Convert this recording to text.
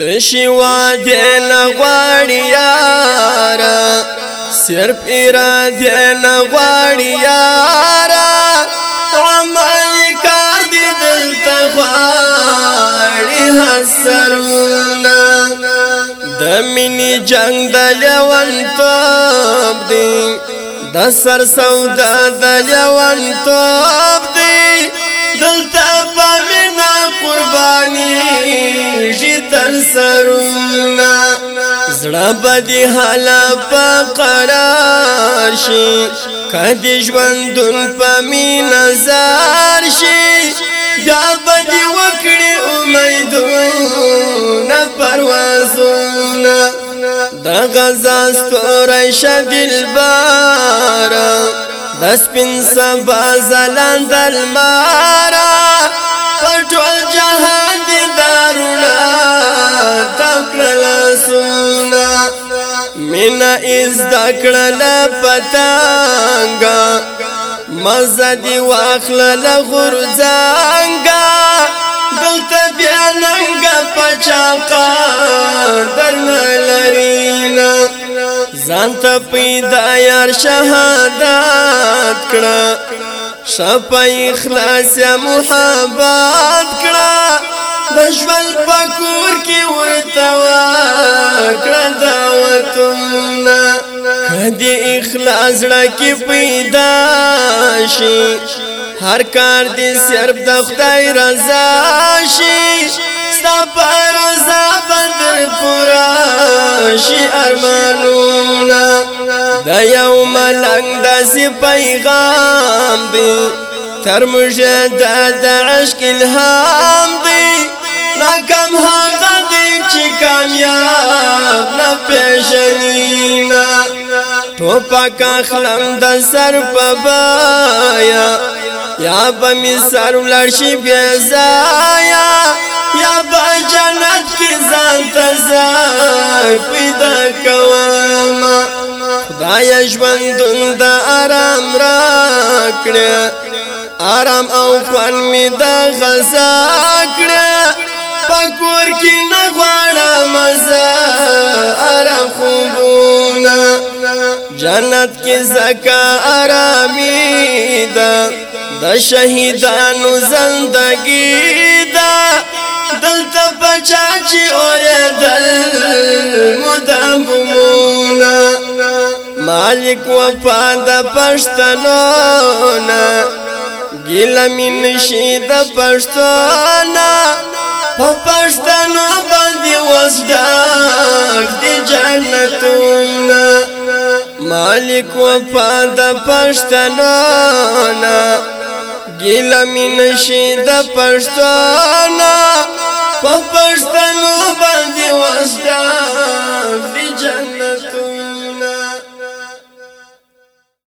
تشوا دل غواړی یار صرف اراده نه غواړی یار عمل کار دې دلته غواړی حسرنا د منی جنگ د لوان توب دې د سر سودا د لوان توب دې دلته ګل سرونه زړه بدی حالا په قرار شي کدي ژوندون په می نظر شي دا بدی وکړي امیدونه پروازونه د غزا ستوره شدل بارا د سپین سبا زلندل مارا مینا از دکړل پتانګا مزه دی واخلل غرزانګا دلته بیا ننګ پچاقا درنلرینا ځان ته پیدا یار شهادت کړه شپه اخلاص محبت کړه د ژوند پکور کې ورته کړه دعوتونه کدي اخلاص لکه پیدا شي هر کار دې صرف د خدای رضا شي ستا پر رضا بدر پورا شي ارمانونه د یو ملنګ د پیغام به تر مجدد عشق الهام ناکام هغه دی چې کامیاب نه پېژني نه ټوپک اخلم د سر په بایا یا به می سر لړشي بیا زایا یا به جنت کې ځان ته ځای پیدا کوم خدای ژوندون د آرام راکړه آرام او خوان می د غزا کړه پکور کې نه غواړه مزه آرام خوبونه جنت کې زکا آرامي ده د شهیدانو زندګي ده دلته بچا چې اورېدل مدامونه مالک وفا د پښتنو نه ګیله مې نشي د پښتانه په پښتنو باندې وسډاک دی جنتونه مالک وفا د پښتنانا ګیل مين شي د پښتانا په پښتنو باندې وسډاک